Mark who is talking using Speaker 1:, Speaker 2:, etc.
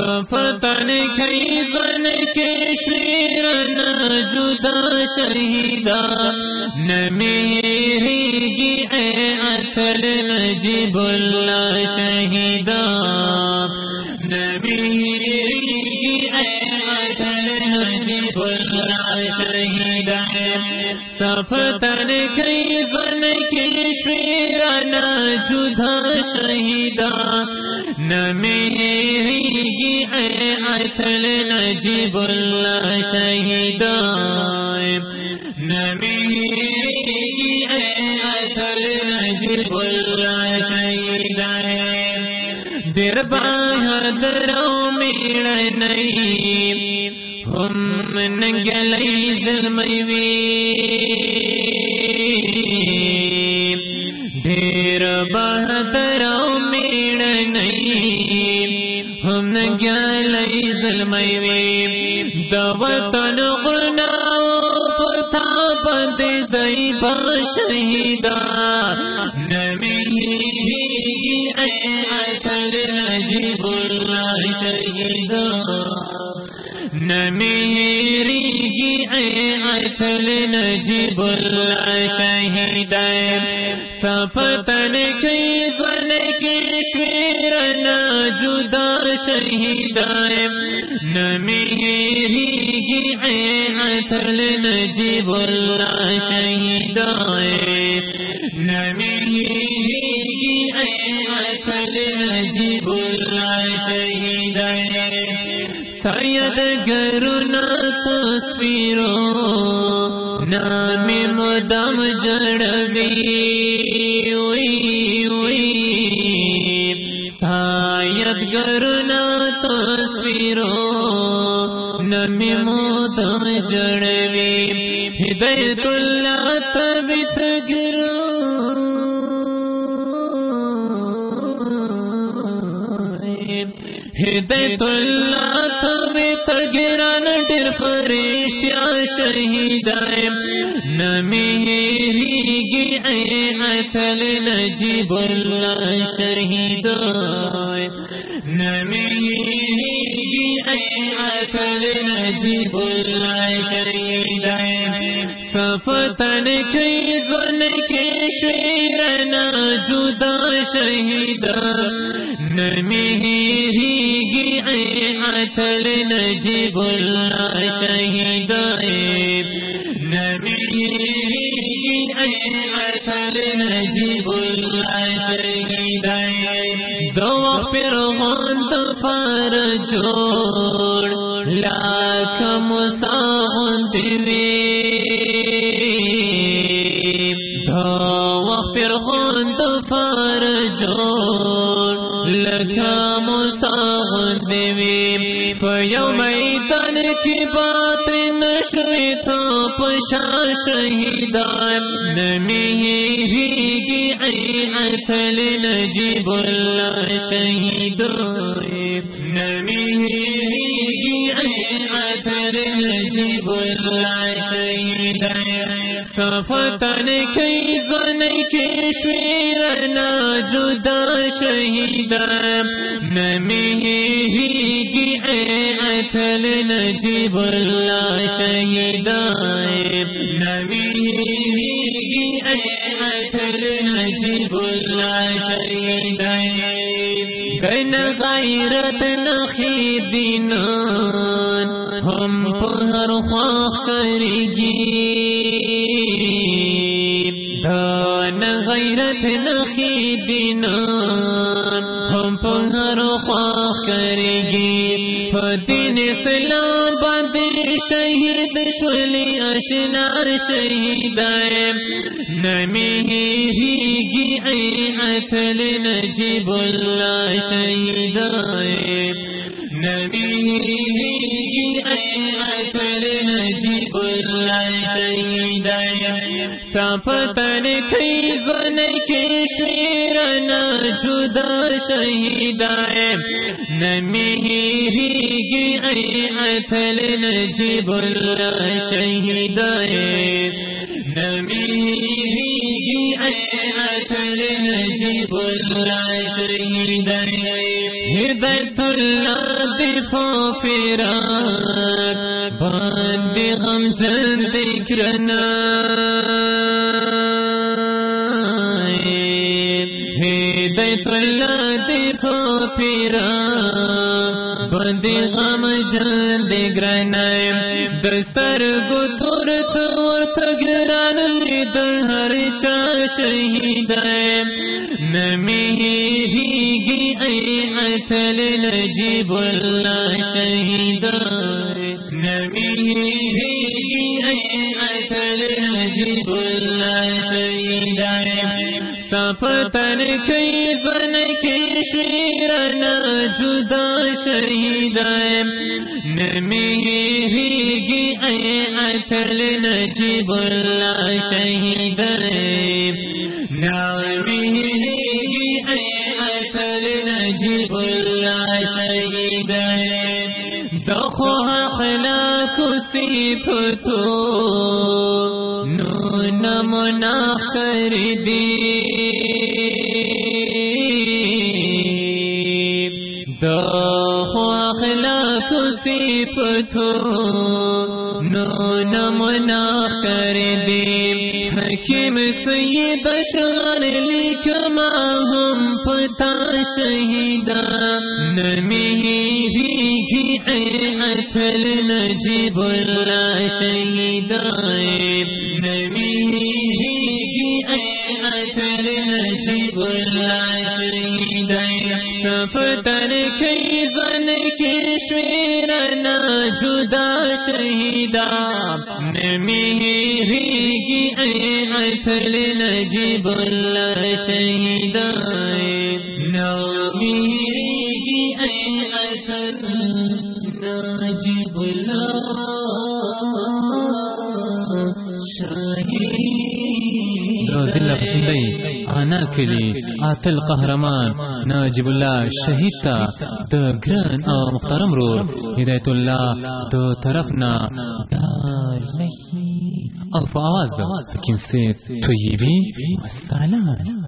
Speaker 1: سفتن کئی بن کے شیرن جدا شہیدا نمیری گی اے اصل نجیب اللہ شہیدا نمیری گی اے سفتن کئی بن کے شیرن جدا شہیدا نمیری گی اے اصل نجیب اللہ شہیدا نمیری گی اے اصل نجیب اللہ شہیدا در بہادروں میڑ نہیں۔ ہم نگلئی ظلموی ڈیر بہادروں میڑ نہیں۔ ہم نگلئی ظلموی دوتن غناو پتا بند دئی با شہیدا نمی اے اثر نجیب اللہ شہیدا گی اے اصل نجیب اللہ شہید سفتن کی زن کی شیرن جدا شہید نمیری گی اے اصل نجیب اللہ شہید نمیری گی سید گرونا تصویرو نام مدام جڑبی ہوئی ہوئی سید گرونا تصویرو نام مدام جڑبی ہدایت اللہ تبت ہدایت اللہ تمہیں تگران ڈر فرشتیا شہید نمیری گی اے اصل نجیب اللہ شہید نمی اصل نجیب اللہ سفتن کی زن کے شیرنا جدا شہید۔ نمیری گی اے نجیب اللہ شہید نمیری گی اے نجیب اللہ شہید۔ دو پھر غند پر جوڑ لاکھ مساغن دیوی دو پھر غند پر جوڑ لکھا مساغن دیوی فیو میدان کی بات نشوی تو پشا شہیدان نمیری گی اے اصل نجیب اللہ شہید نمیری گی اے اصل نجیب اللہ شہید سفتن کی زن کی شیرنا جدا شہید نمیری گی اے اصل نجیب اللہ شہید نمیری گی اے اصل نجیب اللہ شہید گن غیرت نخی دینان، ہم پر خواہ کرگی دان غیرت نخی دینان ہم پر خواہ کرگی فتن اسلام بند شہید شلی اشنار شہید نمیری گی اے اصل نجیب اللہ شہید نمیری گی نجیب اللہ شہید سفتن کی زن کے شیرنا جدا شہید نمیری گی اے نجیب اللہ شہید نمیری گی اے نجیب اللہ شہید بیت اللہ دیکھو پیرا بند ہم چند دکھرنا بیت اللہ دیکھو پیرا بند غم جان جند گرنا دستر گتور تور تگران دہر چا شہید نمی گی اتل نجیب اللہ شہید نمی گی اتل نجیب اللہ شہید سفتن کی زن کی شیرن جدا شہید نمی گی اتل نجیب اللہ شہید نامی گی اتل نجیب اللہ شہید دخو اخلاق سیفتو نون منا کر دی دخو اخلاق سیفتو نون منا کر دی حکیم سید شان لکما ہم پتا شہیدہ۔ نمی گی اتل نجیب اللہ شہیدہ نمی گی اتل نجیب اللہ شہیدہ سفتر کی زن کی شویرنا جدا شہیدہ نمی گی اتل نجیب اللہ شہیدہ نمی گی اتل نجیب اللہ
Speaker 2: روزی لفظی انا کلی عاتل قهرمان ناجب الله شهید تا د ګران او محترم رو هدایت الله د طرفنا دار نہیں او فواز حکیم سے طیبی، والسلام.